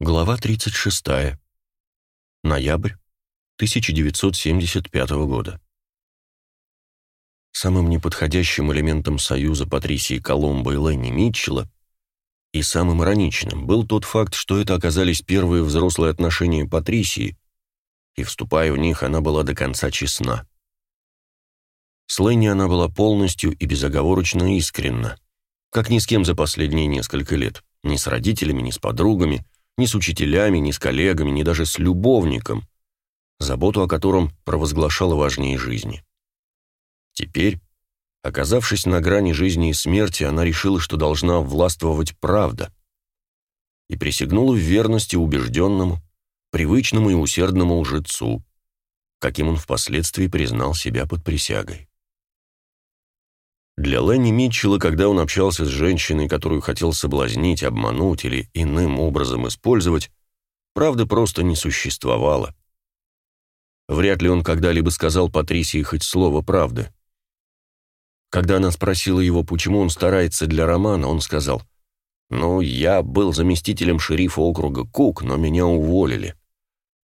Глава 36. Ноябрь 1975 года. Самым неподходящим элементом союза Патрисии Коломбо и Ленни Митчелла и самым ироничным был тот факт, что это оказались первые взрослые отношения Патрисии, и, вступая в них, она была до конца честна. С Ленни она была полностью и безоговорочно искренна, как ни с кем за последние несколько лет, ни с родителями, ни с подругами – ни с учителями, ни с коллегами, ни даже с любовником, заботу о котором провозглашала важнее жизни. Теперь, оказавшись на грани жизни и смерти, она решила, что должна властвовать правда, и присягнула в верности убежденному, привычному и усердному лжецу, каким он впоследствии признал себя под присягой. Для Ленни Митчелла, когда он общался с женщиной, которую хотел соблазнить, обмануть или иным образом использовать, правда просто не существовало. Вряд ли он когда-либо сказал Патрисии хоть слово правды. Когда она спросила его, почему он старается для романа, он сказал, «Ну, я был заместителем шерифа округа Кук, но меня уволили.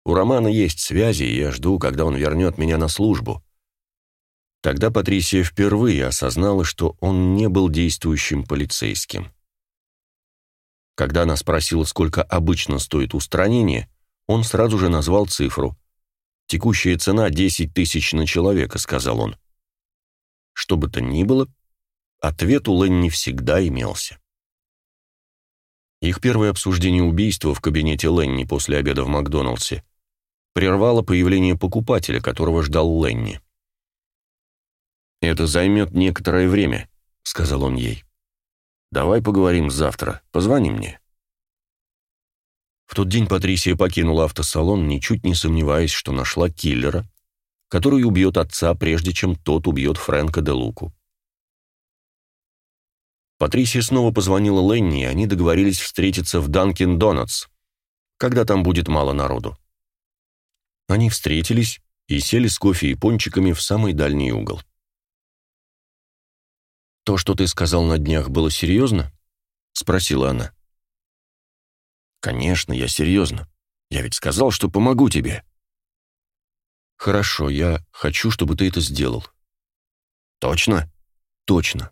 У Романа есть связи, и я жду, когда он вернет меня на службу. Тогда Патрисия впервые осознала, что он не был действующим полицейским. Когда она спросила, сколько обычно стоит устранение, он сразу же назвал цифру. «Текущая цена 10 тысяч на человека», — сказал он. Что бы то ни было, ответ у Ленни всегда имелся. Их первое обсуждение убийства в кабинете Ленни после обеда в Макдоналдсе прервало появление покупателя, которого ждал Ленни. «Это займет некоторое время», — сказал он ей. «Давай поговорим завтра. Позвони мне». В тот день Патрисия покинула автосалон, ничуть не сомневаясь, что нашла киллера, который убьет отца, прежде чем тот убьет Фрэнка де Луку. Патрисия снова позвонила Ленни, и они договорились встретиться в Данкин Донатс, когда там будет мало народу. Они встретились и сели с кофе и пончиками в самый дальний угол. «То, что ты сказал на днях, было серьезно?» — спросила она. «Конечно, я серьезно. Я ведь сказал, что помогу тебе». «Хорошо, я хочу, чтобы ты это сделал». «Точно?» «Точно».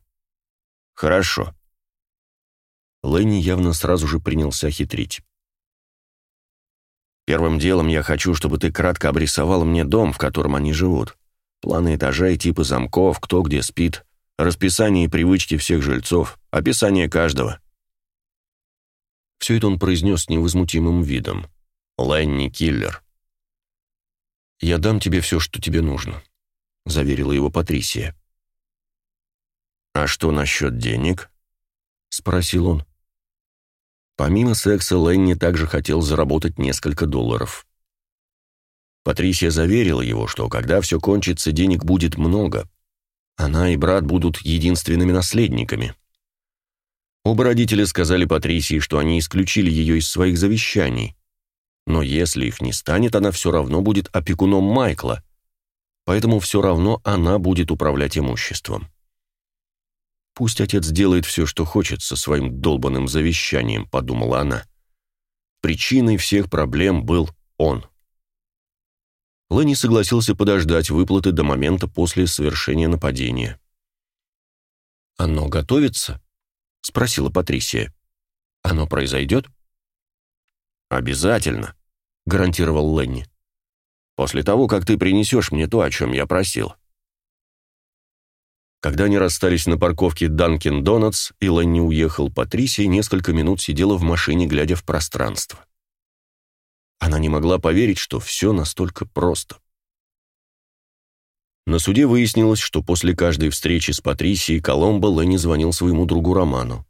«Хорошо». Ленни явно сразу же принялся хитрить. «Первым делом я хочу, чтобы ты кратко обрисовал мне дом, в котором они живут. Планы этажей, типы замков, кто где спит, расписание и привычки всех жильцов, описание каждого. Все это он произнес с невозмутимым видом. Ленни Киллер. «Я дам тебе все, что тебе нужно», — заверила его Патрисия. «А что насчет денег?» — спросил он. Помимо секса, Ленни также хотел заработать несколько долларов. Патрисия заверила его, что когда все кончится, денег будет много, она и брат будут единственными наследниками. Оба родителя сказали Патрисии, что они исключили ее из своих завещаний. Но если их не станет, она все равно будет опекуном Майкла, поэтому все равно она будет управлять имуществом. «Пусть отец делает все, что хочет со своим долбанным завещанием», — подумала она. Причиной всех проблем был он. Ленни согласился подождать выплаты до момента после совершения нападения. «Оно готовится?» — спросила Патрисия. «Оно произойдет?» «Обязательно», — гарантировал Ленни. «После того, как ты принесешь мне то, о чем я просил». Когда они расстались на парковке Данкин Донатс, и Ленни уехал, Патрисия несколько минут сидела в машине, глядя в пространство. Она не могла поверить, что все настолько просто. На суде выяснилось, что после каждой встречи с Патрисией Коломбо Ленни звонил своему другу Роману.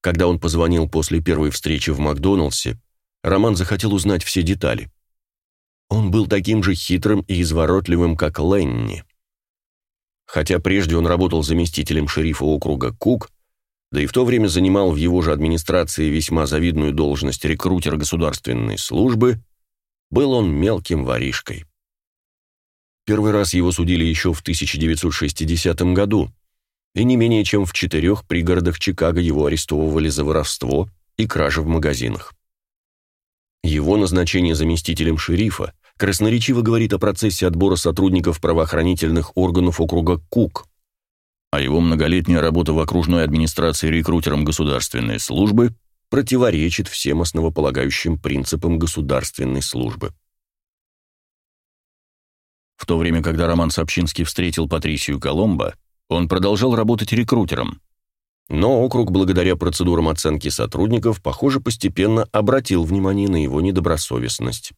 Когда он позвонил после первой встречи в Макдоналдсе, Роман захотел узнать все детали. Он был таким же хитрым и изворотливым, как Ленни. Хотя прежде он работал заместителем шерифа округа Кук, да и в то время занимал в его же администрации весьма завидную должность рекрутера государственной службы, был он мелким воришкой. Первый раз его судили еще в 1960 году, и не менее чем в четырех пригородах Чикаго его арестовывали за воровство и кражи в магазинах. Его назначение заместителем шерифа красноречиво говорит о процессе отбора сотрудников правоохранительных органов округа Кук, а его многолетняя работа в окружной администрации рекрутером государственной службы противоречит всем основополагающим принципам государственной службы. В то время, когда Роман Сапчинский встретил Патрисию Коломбо, он продолжал работать рекрутером. Но округ, благодаря процедурам оценки сотрудников, похоже, постепенно обратил внимание на его недобросовестность.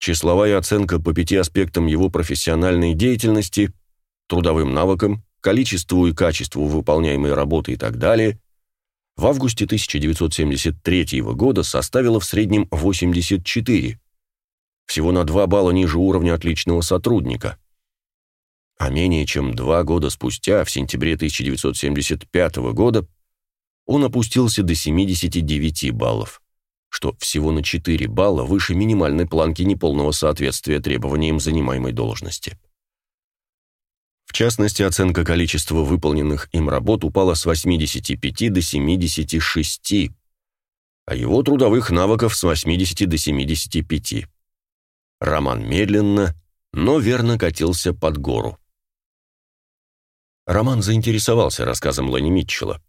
Числовая оценка по пяти аспектам его профессиональной деятельности – трудовым навыкам, количеству и качеству выполняемой работы и так далее, в августе 1973 года составила в среднем 84, всего на 2 балла ниже уровня отличного сотрудника. А менее чем два года спустя, в сентябре 1975 года, он опустился до 79 баллов, что всего на 4 балла выше минимальной планки неполного соответствия требованиям занимаемой должности. В частности, оценка количества выполненных им работ упала с 85 до 76, а его трудовых навыков с 80 до 75. Роман медленно, но верно катился под гору. Роман заинтересовался рассказом Ленни Митчелла.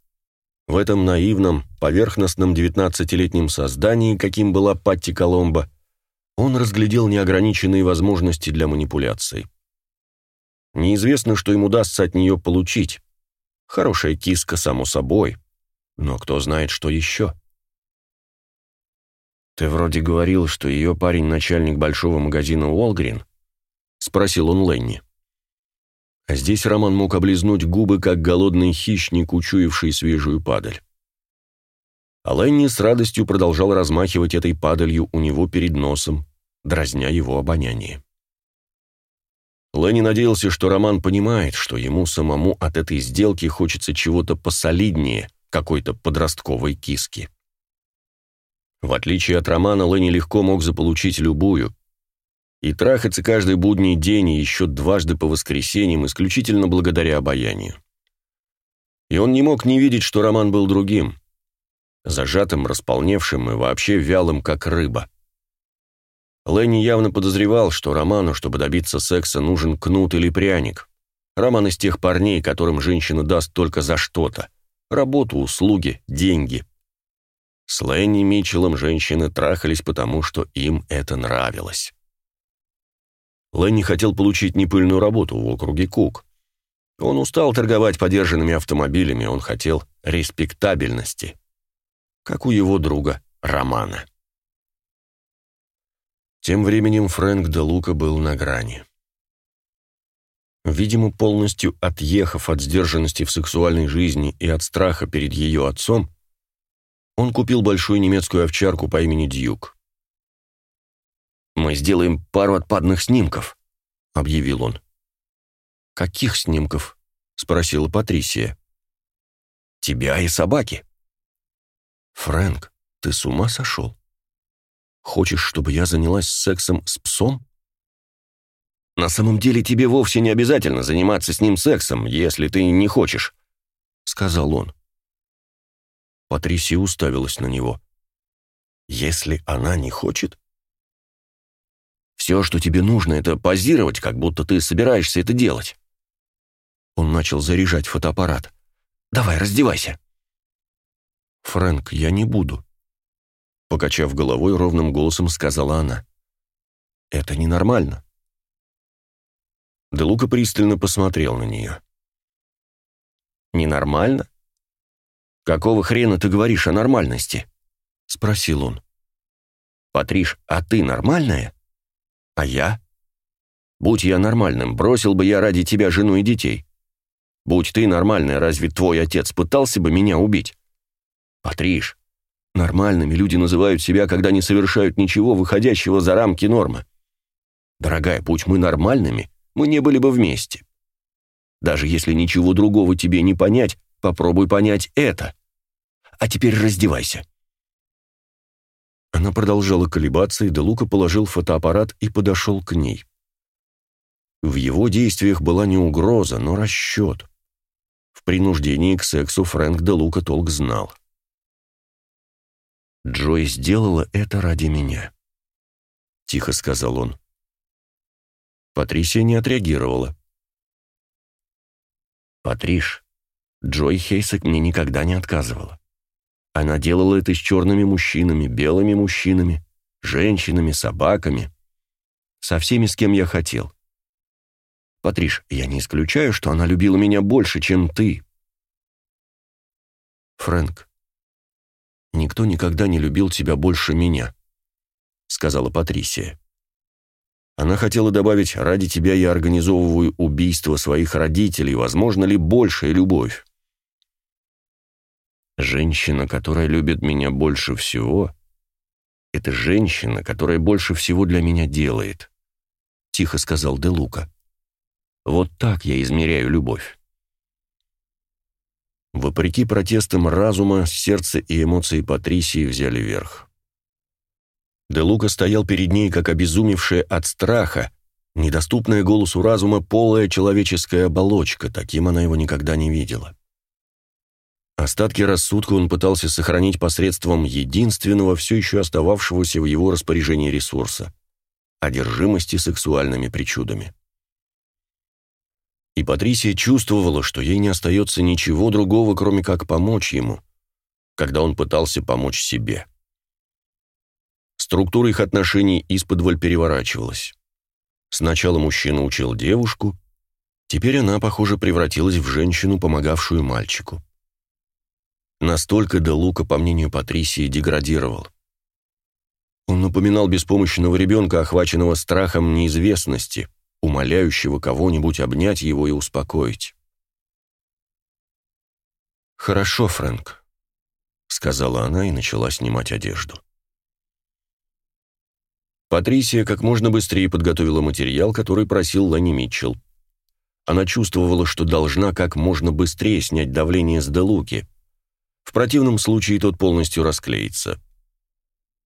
В этом наивном, поверхностном 19-летнем создании, каким была Патти Коломбо, он разглядел неограниченные возможности для манипуляций. Неизвестно, что им удастся от нее получить. Хорошая киска, само собой. Но кто знает, что еще. «Ты вроде говорил, что ее парень начальник большого магазина Уолгрин?» — спросил он Ленни. А здесь Роман мог облизнуть губы, как голодный хищник, учуявший свежую падаль. А Ленни с радостью продолжал размахивать этой падалью у него перед носом, дразня его обоняние. Ленни надеялся, что Роман понимает, что ему самому от этой сделки хочется чего-то посолиднее, какой-то подростковой киски. В отличие от Романа, Ленни легко мог заполучить любую. И трахаться каждый будний день и еще дважды по воскресеньям исключительно благодаря обаянию. И он не мог не видеть, что Роман был другим. Зажатым, располневшим и вообще вялым, как рыба. Ленни явно подозревал, что Роману, чтобы добиться секса, нужен кнут или пряник. Роман из тех парней, которым женщина даст только за что-то. Работу, услуги, деньги. С Ленни Митчеллом женщины трахались потому, что им это нравилось. Ленни хотел получить непыльную работу в округе Кук. Он устал торговать подержанными автомобилями, он хотел респектабельности. Как у его друга Романа. Тем временем Фрэнк де Лука был на грани. Видимо, полностью отъехав от сдержанности в сексуальной жизни и от страха перед ее отцом, он купил большую немецкую овчарку по имени Дьюк. «Мы сделаем пару отпадных снимков», — объявил он. «Каких снимков?» — спросила Патрисия. «Тебя и собаки». «Фрэнк, ты с ума сошел?» Хочешь, чтобы я занялась сексом с псом? На самом деле тебе вовсе не обязательно заниматься с ним сексом, если ты не хочешь, сказал он. Патрисия уставилась на него. Если она не хочет? Все, что тебе нужно, это позировать, как будто ты собираешься это делать. Он начал заряжать фотоаппарат. Давай, раздевайся. Фрэнк, я не буду. Покачав головой, ровным голосом сказала она. «Это ненормально». Делука пристально посмотрел на нее. «Ненормально? Какого хрена ты говоришь о нормальности?» — спросил он. «Патриш, а ты нормальная? А я? Будь я нормальным, бросил бы я ради тебя жену и детей. Будь ты нормальная, разве твой отец пытался бы меня убить? Патриш, Нормальными люди называют себя, когда не совершают ничего, выходящего за рамки нормы. Дорогая, будь мы нормальными, мы не были бы вместе. Даже если ничего другого тебе не понять, попробуй понять это. А теперь раздевайся. Она продолжала колебаться, и Делука положил фотоаппарат и подошел к ней. В его действиях была не угроза, но расчет. В принуждении к сексу Фрэнк Делука толк знал. Джой сделала это ради меня», — тихо сказал он. Патрисия не отреагировала. «Патриш, Джой Хейсек мне никогда не отказывала. Она делала это с черными мужчинами, белыми мужчинами, женщинами, собаками, со всеми, с кем я хотел. Патриш, я не исключаю, что она любила меня больше, чем ты. Фрэнк, никто никогда не любил тебя больше меня, сказала Патрисия. Она хотела добавить, ради тебя я организовываю убийство своих родителей, возможно ли большая любовь? Женщина, которая любит меня больше всего, это женщина, которая больше всего для меня делает, тихо сказал Де Лука. Вот так я измеряю любовь. Вопреки протестам разума, сердце и эмоции Патрисии взяли верх. Де Лука стоял перед ней, как обезумевшая от страха, недоступная голосу разума полая человеческая оболочка, таким она его никогда не видела. Остатки рассудка он пытался сохранить посредством единственного, все еще остававшегося в его распоряжении ресурса – одержимости сексуальными причудами. И Патрисия чувствовала, что ей не остается ничего другого, кроме как помочь ему, когда он пытался помочь себе. Структура их отношений исподволь переворачивалась. Сначала мужчина учил девушку, теперь она, похоже, превратилась в женщину, помогавшую мальчику. Настолько Де Лука, по мнению Патрисии, деградировал. Он напоминал беспомощного ребенка, охваченного страхом неизвестности, умоляющего кого-нибудь обнять его и успокоить. «Хорошо, Фрэнк», — сказала она и начала снимать одежду. Патрисия как можно быстрее подготовила материал, который просил Лани Митчелл. Она чувствовала, что должна как можно быстрее снять давление с Делуки, в противном случае тот полностью расклеится.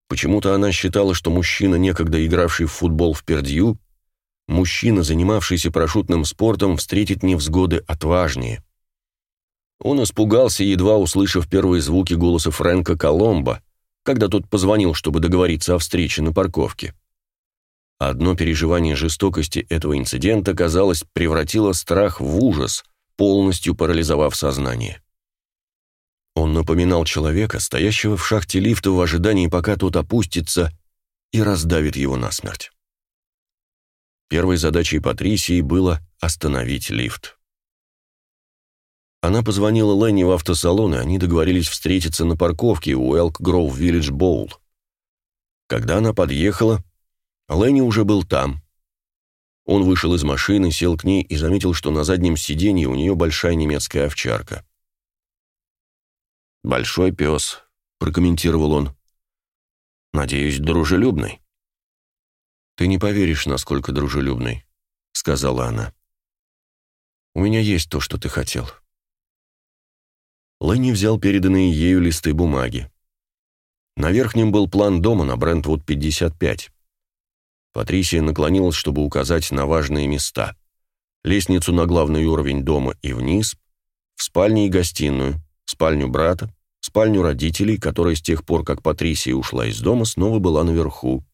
Почему-то она считала, что мужчина, некогда игравший в футбол в Пердью, мужчина, занимавшийся парашютным спортом, встретит невзгоды отважнее. Он испугался, едва услышав первые звуки голоса Фрэнка Коломбо, когда тот позвонил, чтобы договориться о встрече на парковке. Одно переживание жестокости этого инцидента, казалось, превратило страх в ужас, полностью парализовав сознание. Он напоминал человека, стоящего в шахте лифта в ожидании, пока тот опустится и раздавит его насмерть. Первой задачей Патрисии было остановить лифт. Она позвонила Ленни в автосалон, и они договорились встретиться на парковке у Элк Гроув Виллидж Боул. Когда она подъехала, Ленни уже был там. Он вышел из машины, сел к ней и заметил, что на заднем сиденье у нее большая немецкая овчарка. «Большой пес», — прокомментировал он. «Надеюсь, дружелюбный». «Ты не поверишь, насколько дружелюбный», — сказала она. «У меня есть то, что ты хотел». Ленни взял переданные ею листы бумаги. На верхнем был план дома на Брентвуд 55. Патрисия наклонилась, чтобы указать на важные места. Лестницу на главный уровень дома и вниз, в спальне и гостиную, спальню брата, спальню родителей, которая с тех пор, как Патрисия ушла из дома, снова была наверху,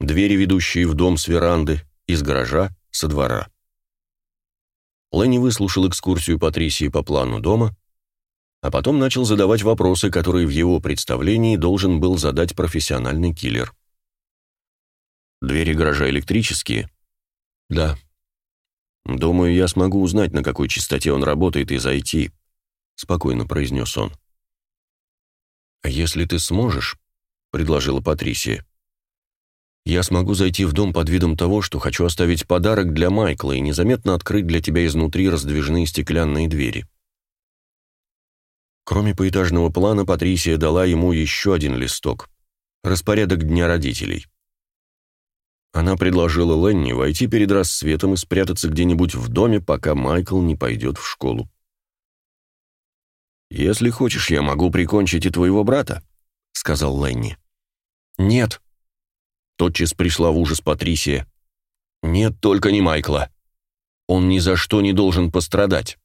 двери, ведущие в дом с веранды, из гаража, со двора. Ленни выслушал экскурсию Патрисии по плану дома, а потом начал задавать вопросы, которые в его представлении должен был задать профессиональный киллер. «Двери гаража электрические?» «Да». «Думаю, я смогу узнать, на какой частоте он работает, и зайти», — спокойно произнес он. «А «Если ты сможешь», — предложила Патрисия, «я смогу зайти в дом под видом того, что хочу оставить подарок для Майкла и незаметно открыть для тебя изнутри раздвижные стеклянные двери». Кроме поэтажного плана, Патрисия дала ему еще один листок. Распорядок дня родителей. Она предложила Ленни войти перед рассветом и спрятаться где-нибудь в доме, пока Майкл не пойдет в школу. «Если хочешь, я могу прикончить и твоего брата», — сказал Ленни. «Нет». Тотчас пришла в ужас Патрисия. «Нет, только не Майкла. Он ни за что не должен пострадать».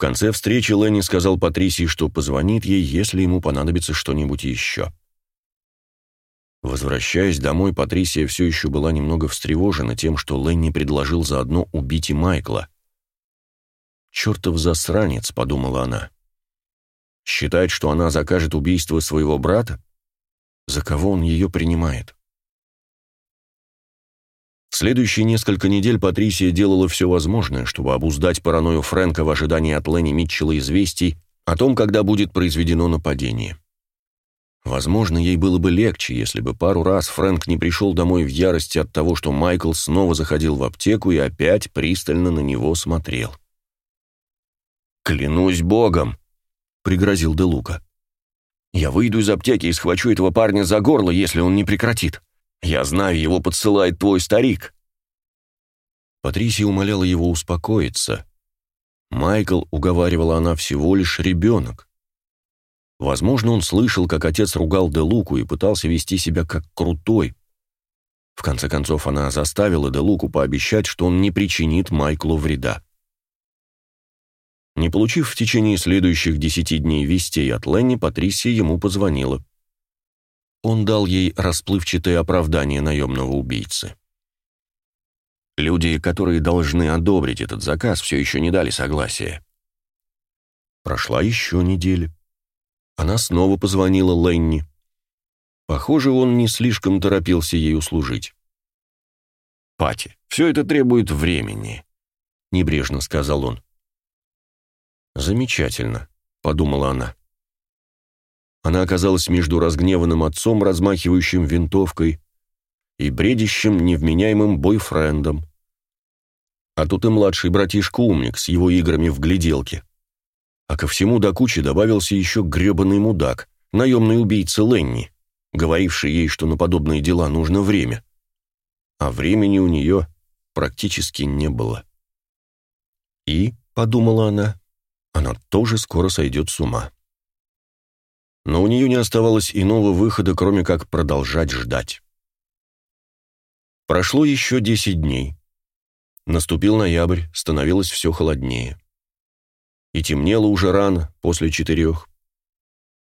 конце встречи Ленни сказал Патрисии, что позвонит ей, если ему понадобится что-нибудь еще. Возвращаясь домой, Патрисия все еще была немного встревожена тем, что Ленни предложил заодно убить и Майкла. «Чертов засранец», — подумала она. «Считает, что она закажет убийство своего брата? За кого он ее принимает?» В следующие несколько недель Патрисия делала все возможное, чтобы обуздать паранойю Фрэнка в ожидании от Ленни Митчелла известий о том, когда будет произведено нападение. Возможно, ей было бы легче, если бы пару раз Фрэнк не пришел домой в ярости от того, что Майкл снова заходил в аптеку и опять пристально на него смотрел. «Клянусь богом!» — пригрозил Делука. «Я выйду из аптеки и схвачу этого парня за горло, если он не прекратит. Я знаю, его подсылает твой старик». Патрисия умоляла его успокоиться. Майкл, уговаривала она, всего лишь ребенок. Возможно, он слышал, как отец ругал Делуку и пытался вести себя как крутой. В конце концов, она заставила Делуку пообещать, что он не причинит Майклу вреда. Не получив в течение следующих десяти дней вестей от Ленни, Патрисия ему позвонила. Он дал ей расплывчатое оправдание наемного убийцы. Люди, которые должны одобрить этот заказ, все еще не дали согласия. Прошла еще неделя. Она снова позвонила Ленни. Похоже, он не слишком торопился ей услужить. «Пати, все это требует времени», — небрежно сказал он. «Замечательно», — подумала она. Она оказалась между разгневанным отцом, размахивающим винтовкой, и бредящим, невменяемым бойфрендом. А тут и младший братишка-умник с его играми в гляделке. А ко всему до кучи добавился еще гребаный мудак, наемный убийца Ленни, говоривший ей, что на подобные дела нужно время. А времени у нее практически не было. И, подумала она, она тоже скоро сойдет с ума. Но у нее не оставалось иного выхода, кроме как продолжать ждать. Прошло еще десять дней. Наступил ноябрь, становилось все холоднее и темнело уже рано, после четырех.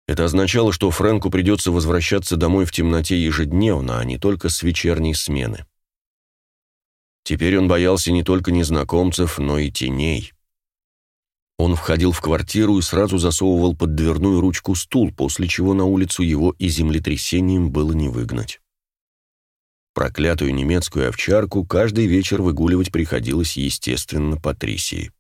Это означало, что Фрэнку придется возвращаться домой в темноте ежедневно, а не только с вечерней смены. Теперь он боялся не только незнакомцев, но и теней. Он входил в квартиру и сразу засовывал под дверную ручку стул, после чего на улицу его и землетрясением было не выгнать. Проклятую немецкую овчарку каждый вечер выгуливать приходилось, естественно, Патрисии.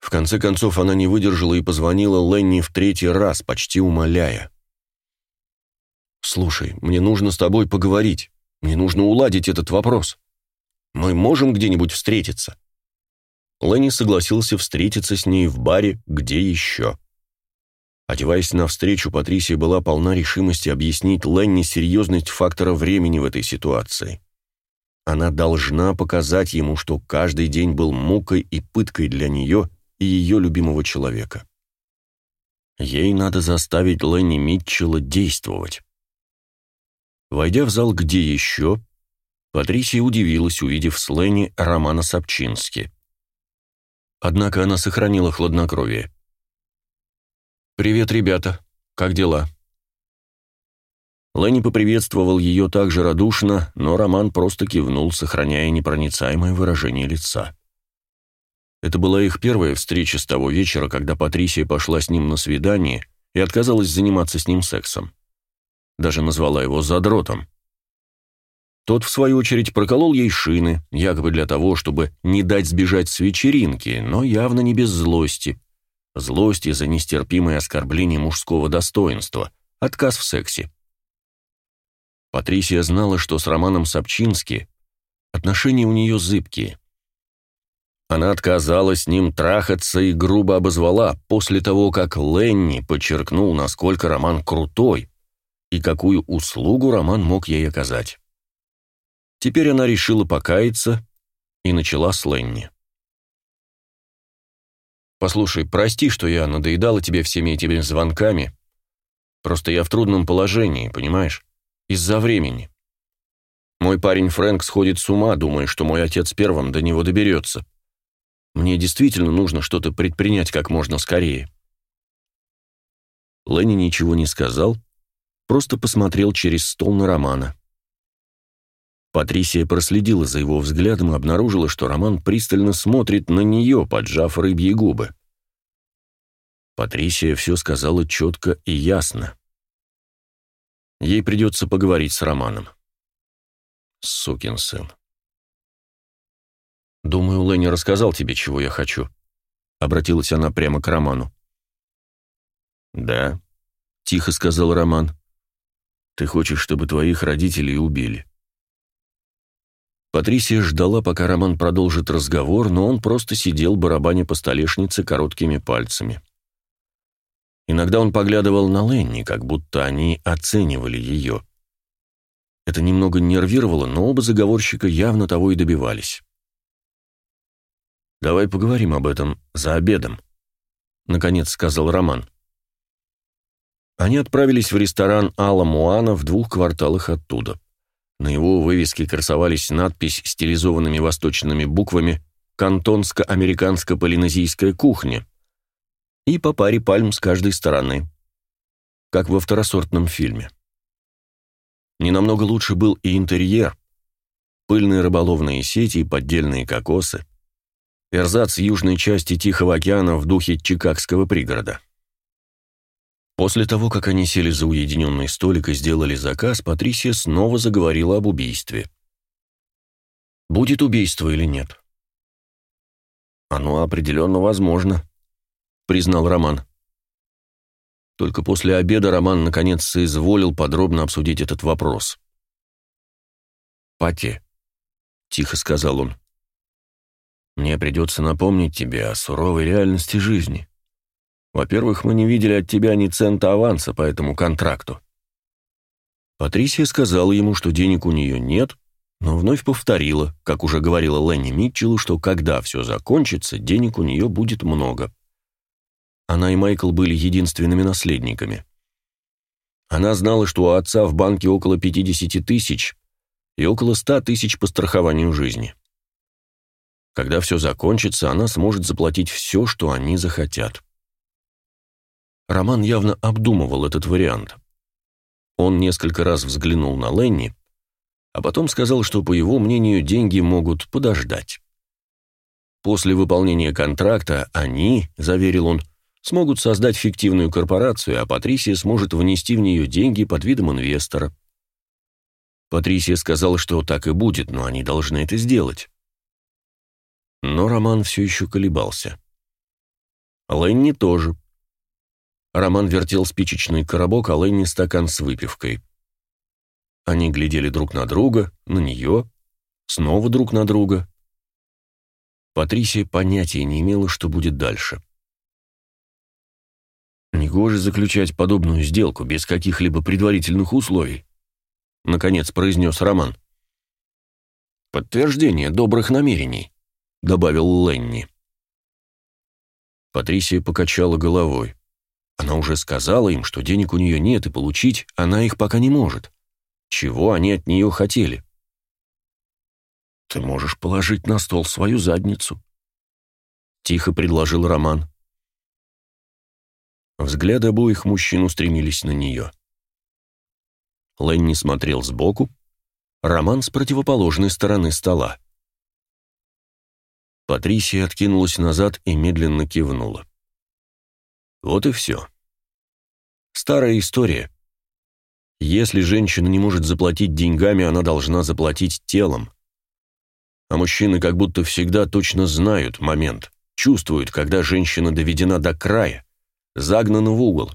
В конце концов она не выдержала и позвонила Ленни в третий раз, почти умоляя. «Слушай, мне нужно с тобой поговорить. Мне нужно уладить этот вопрос. Мы можем где-нибудь встретиться?» Ленни согласился встретиться с ней в баре «Где еще?». Одеваясь навстречу, Патрисия была полна решимости объяснить Ленни серьезность фактора времени в этой ситуации. Она должна показать ему, что каждый день был мукой и пыткой для нее и ее любимого человека. Ей надо заставить Ленни Митчелла действовать. Войдя в зал «Где еще?», Патрисия удивилась, увидев с Ленни Романа Сапчински. Однако она сохранила хладнокровие. «Привет, ребята. Как дела?» Ленни поприветствовал ее так же радушно, но Роман просто кивнул, сохраняя непроницаемое выражение лица. Это была их первая встреча с того вечера, когда Патрисия пошла с ним на свидание и отказалась заниматься с ним сексом. Даже назвала его задротом. Тот, в свою очередь, проколол ей шины, якобы для того, чтобы не дать сбежать с вечеринки, но явно не без злости. Злости за нестерпимое оскорбление мужского достоинства, отказ в сексе. Патрисия знала, что с Романом Сапчински отношения у нее зыбкие. Она отказалась с ним трахаться и грубо обозвала после того, как Ленни подчеркнул, насколько Роман крутой и какую услугу Роман мог ей оказать. Теперь она решила покаяться и начала с Ленни. «Послушай, прости, что я надоедала тебе всеми этими звонками. Просто я в трудном положении, понимаешь? Из-за времени. Мой парень Фрэнк сходит с ума, думая, что мой отец первым до него доберется. Мне действительно нужно что-то предпринять как можно скорее». Ленни ничего не сказал, просто посмотрел через стол на Романа. Патрисия проследила за его взглядом и обнаружила, что Роман пристально смотрит на нее, поджав рыбьи губы. Патрисия все сказала четко и ясно. Ей придется поговорить с Романом. Сукин сын. «Думаю, Ленни рассказал тебе, чего я хочу», — обратилась она прямо к Роману. «Да», — тихо сказал Роман. «Ты хочешь, чтобы твоих родителей убили?» Патрисия ждала, пока Роман продолжит разговор, но он просто сидел, барабаня по столешнице короткими пальцами. Иногда он поглядывал на Ленни, как будто они оценивали ее. Это немного нервировало, но оба заговорщика явно того и добивались. «Давай поговорим об этом за обедом», — наконец сказал Роман. Они отправились в ресторан Алла Муана в двух кварталах оттуда. На его вывеске красовались надпись стилизованными восточными буквами «Кантонско-американско-полинезийская кухня» и по паре пальм с каждой стороны, как во второсортном фильме. Не намного лучше был и интерьер, пыльные рыболовные сети и поддельные кокосы, эрзац южной части Тихого океана в духе чикагского пригорода. После того, как они сели за уединенный столик и сделали заказ, Патрисия снова заговорила об убийстве. Будет убийство или нет? Оно определенно возможно, признал Роман. Только после обеда Роман наконец соизволил подробно обсудить этот вопрос. «Пати», — тихо сказал он, — «мне придется напомнить тебе о суровой реальности жизни. Во-первых, мы не видели от тебя ни цента аванса по этому контракту. Патрисия сказала ему, что денег у нее нет, но вновь повторила, как уже говорила Ленни Митчеллу, что когда все закончится, денег у нее будет много. Она и Майкл были единственными наследниками. Она знала, что у отца в банке около 50 тысяч и около 100 тысяч по страхованию жизни. Когда все закончится, она сможет заплатить все, что они захотят. Роман явно обдумывал этот вариант. Он несколько раз взглянул на Ленни, а потом сказал, что, по его мнению, деньги могут подождать. После выполнения контракта они, заверил он, смогут создать фиктивную корпорацию, а Патрисия сможет внести в нее деньги под видом инвестора. Патрисия сказала, что так и будет, но они должны это сделать. Но Роман все еще колебался. Ленни тоже. Роман вертел спичечный коробок, а Ленни стакан с выпивкой. Они глядели друг на друга, на нее, снова друг на друга. Патрисия понятия не имела, что будет дальше. «Негоже заключать подобную сделку без каких-либо предварительных условий», — наконец произнес Роман. «Подтверждение добрых намерений», — добавил Ленни. Патрисия покачала головой. Она уже сказала им, что денег у нее нет, и получить она их пока не может. Чего они от нее хотели? «Ты можешь положить на стол свою задницу», — тихо предложил Роман. Взгляды обоих мужчин устремились на нее. Ленни смотрел сбоку, Роман с противоположной стороны стола. Патрисия откинулась назад и медленно кивнула. Вот и все. Старая история. Если женщина не может заплатить деньгами, она должна заплатить телом. А мужчины как будто всегда точно знают момент, чувствуют, когда женщина доведена до края, загнана в угол,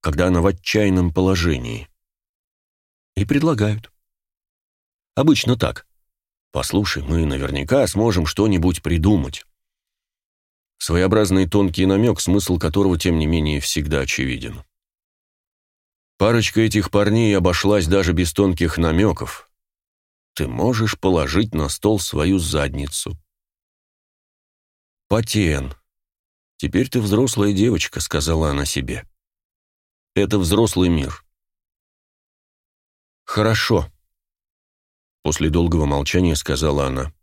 когда она в отчаянном положении. И предлагают. Обычно так. Послушай, мы наверняка сможем что-нибудь придумать. Своеобразный тонкий намек, смысл которого, тем не менее, всегда очевиден. Парочка этих парней обошлась даже без тонких намеков. Ты можешь положить на стол свою задницу. Патиен. Теперь ты взрослая девочка, сказала она себе. Это взрослый мир. Хорошо. После долгого молчания сказала она.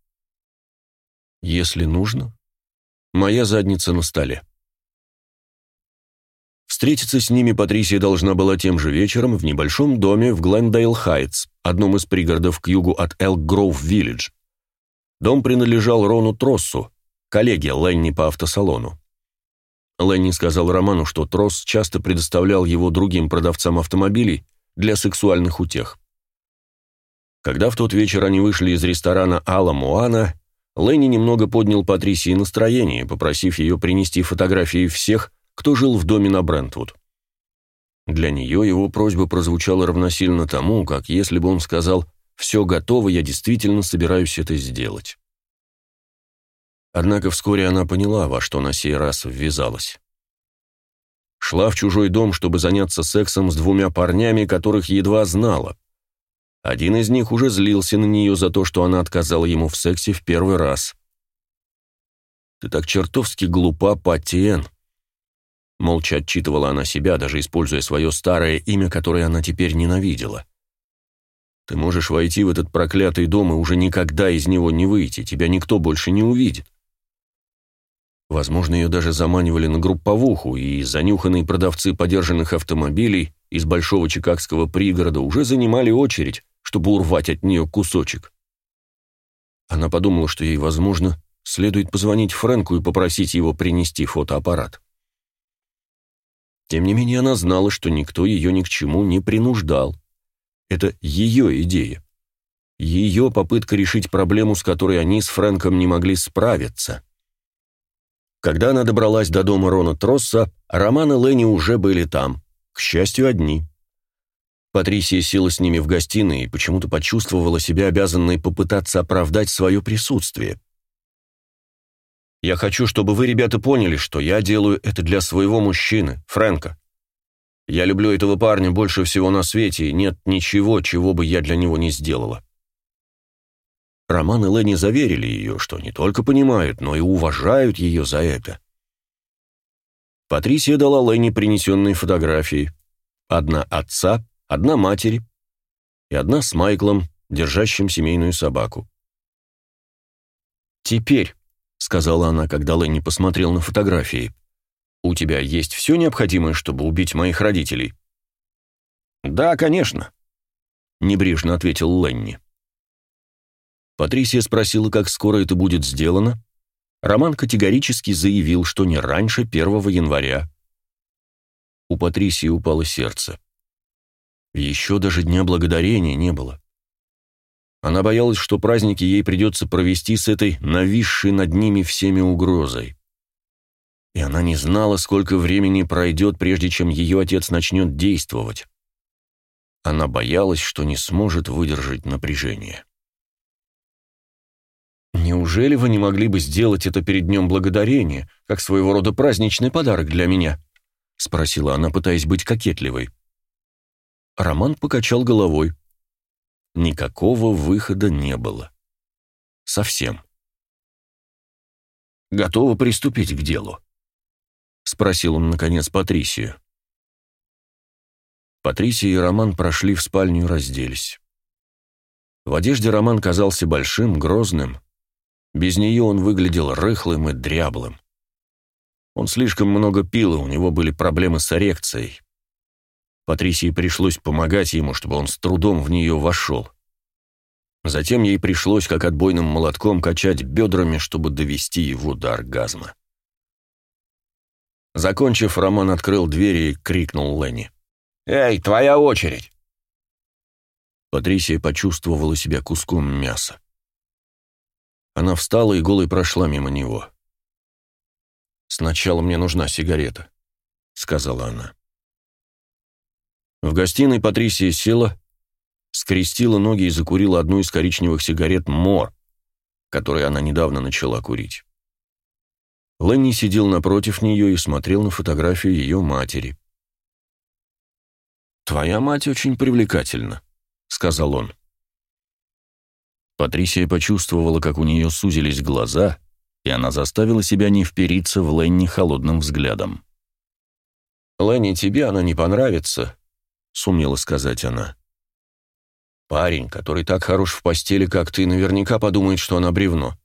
Если нужно, Моя задница на столе. Встретиться с ними Патрисия должна была тем же вечером в небольшом доме в Глендейл-Хайтс, одном из пригородов к югу от Элк-Гроув-Виллидж. Дом принадлежал Рону Троссу, коллеге Ленни по автосалону. Ленни сказал Роману, что Тросс часто предоставлял его другим продавцам автомобилей для сексуальных утех. Когда в тот вечер они вышли из ресторана Алла Муана, Ленни немного поднял Патрисии настроение, попросив ее принести фотографии всех, кто жил в доме на Брентвуд. Для нее его просьба прозвучала равносильно тому, как если бы он сказал «все готово, я действительно собираюсь это сделать». Однако вскоре она поняла, во что на сей раз ввязалась. Шла в чужой дом, чтобы заняться сексом с двумя парнями, которых едва знала. Один из них уже злился на нее за то, что она отказала ему в сексе в первый раз. «Ты так чертовски глупа, Паттиен», Молча отчитывала она себя, даже используя свое старое имя, которое она теперь ненавидела. «Ты можешь войти в этот проклятый дом и уже никогда из него не выйти, тебя никто больше не увидит». Возможно, ее даже заманивали на групповуху, и занюханные продавцы подержанных автомобилей из большого чикагского пригорода уже занимали очередь, чтобы урвать от нее кусочек. Она подумала, что ей, возможно, следует позвонить Фрэнку и попросить его принести фотоаппарат. Тем не менее, она знала, что никто ее ни к чему не принуждал. Это ее идея. Ее попытка решить проблему, с которой они с Фрэнком не могли справиться. Когда она добралась до дома Рона Тросса, Роман и Ленни уже были там. К счастью, одни. Патрисия села с ними в гостиной и почему-то почувствовала себя обязанной попытаться оправдать свое присутствие. Я хочу, чтобы вы, ребята, поняли, что я делаю это для своего мужчины, Фрэнка. Я люблю этого парня больше всего на свете, и нет ничего, чего бы я для него не сделала. Роман и Ленни заверили ее, что не только понимают, но и уважают ее за это. Патрисия дала Ленни принесенные фотографии. Одна отца, одна матери и одна с Майклом, держащим семейную собаку. «Теперь», — сказала она, когда Ленни посмотрел на фотографии. «У тебя есть все необходимое, чтобы убить моих родителей?» «Да, конечно», — небрежно ответил Ленни. Патрисия спросила, как скоро это будет сделано. Роман категорически заявил, что не раньше 1 января. У Патрисии упало сердце. Еще даже Дня Благодарения не было. Она боялась, что праздники ей придется провести с этой нависшей над ними всеми угрозой. И она не знала, сколько времени пройдет, прежде чем ее отец начнет действовать. Она боялась, что не сможет выдержать напряжение. «Неужели вы не могли бы сделать это перед Днем Благодарения, как своего рода праздничный подарок для меня?» — спросила она, пытаясь быть кокетливой. Роман покачал головой. Никакого выхода не было. Совсем. «Готова приступить к делу?» — спросил он, наконец, Патрисию. Патрисия и Роман прошли в спальню и разделись. В одежде Роман казался большим, грозным. Без нее он выглядел рыхлым и дряблым. Он слишком много пил, и у него были проблемы с эрекцией. Патрисии пришлось помогать ему, чтобы он с трудом в нее вошел. Затем ей пришлось, как отбойным молотком, качать бедрами, чтобы довести его до оргазма. Закончив, Роман открыл дверь и крикнул Ленни. «Эй, твоя очередь!» Патрисия почувствовала себя куском мяса. Она встала и голой прошла мимо него. «Сначала мне нужна сигарета», — сказала она. В гостиной Патрисия села, скрестила ноги и закурила одну из коричневых сигарет «Мор», которую она недавно начала курить. Ленни сидел напротив нее и смотрел на фотографию ее матери. «Твоя мать очень привлекательна», — сказал он. Патрисия почувствовала, как у нее сузились глаза, и она заставила себя не впериться в Ленни холодным взглядом. «Ленни, тебе она не понравится», сумела сказать она. Парень, который так хорош в постели, как ты, наверняка подумает, что она бревно.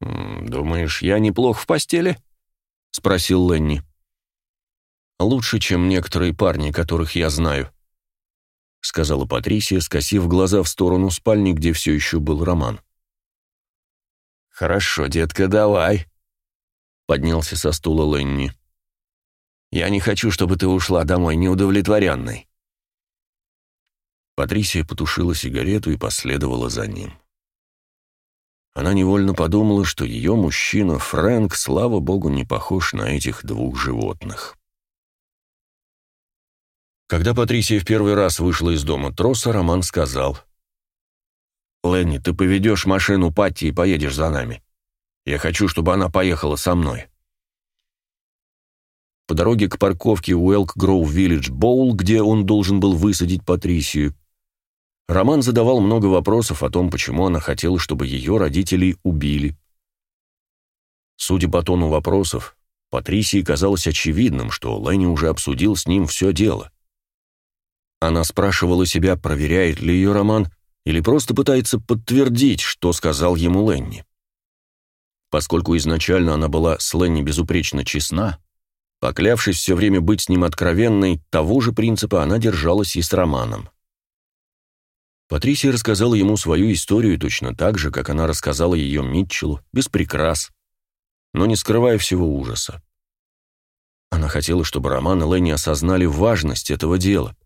«Думаешь, я неплох в постели?» — спросил Ленни. «Лучше, чем некоторые парни, которых я знаю», — сказала Патрисия, скосив глаза в сторону спальни, где все еще был Роман. «Хорошо, детка, давай», — поднялся со стула Ленни. «Я не хочу, чтобы ты ушла домой неудовлетворенной». Патрисия потушила сигарету и последовала за ним. Она невольно подумала, что ее мужчина Фрэнк, слава богу, не похож на этих двух животных. Когда Патрисия в первый раз вышла из дома троса, Роман сказал. «Ленни, ты поведешь машину Патти и поедешь за нами. Я хочу, чтобы она поехала со мной». По дороге к парковке Уэлк Гроув Виллидж Боул, где он должен был высадить Патрисию, Роман задавал много вопросов о том, почему она хотела, чтобы ее родителей убили. Судя по тону вопросов, Патрисии казалось очевидным, что Ленни уже обсудил с ним все дело. Она спрашивала себя, проверяет ли ее роман, или просто пытается подтвердить, что сказал ему Ленни. Поскольку изначально она была с Ленни безупречно честна, поклявшись все время быть с ним откровенной, того же принципа она держалась и с романом. Патрисия рассказала ему свою историю точно так же, как она рассказала ее Митчеллу, без прикрас, но не скрывая всего ужаса. Она хотела, чтобы Роман и Ленни осознали важность этого дела,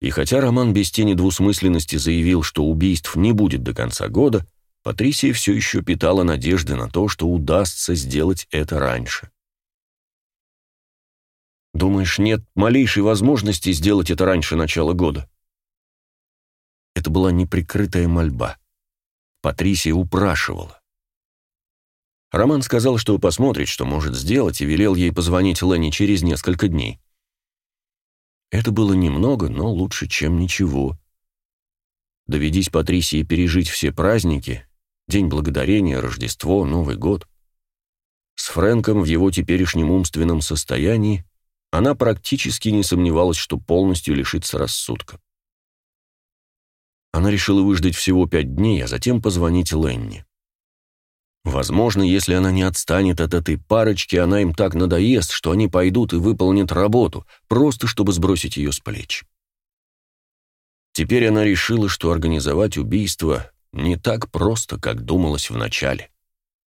и хотя Роман без тени двусмысленности заявил, что убийств не будет до конца года, Патрисия все еще питала надежды на то, что удастся сделать это раньше. «Думаешь, нет малейшей возможности сделать это раньше начала года?» Это была неприкрытая мольба. Патрисия упрашивала. Роман сказал, что посмотрит, что может сделать, и велел ей позвонить Ленни через несколько дней. Это было немного, но лучше, чем ничего. Доведись Патрисии пережить все праздники, День Благодарения, Рождество, Новый год. С Фрэнком в его теперешнем умственном состоянии она практически не сомневалась, что полностью лишится рассудка. Она решила выждать всего пять дней, а затем позвонить Ленни. Возможно, если она не отстанет от этой парочки, она им так надоест, что они пойдут и выполнят работу, просто чтобы сбросить ее с плеч. Теперь она решила, что организовать убийство не так просто, как думалось вначале.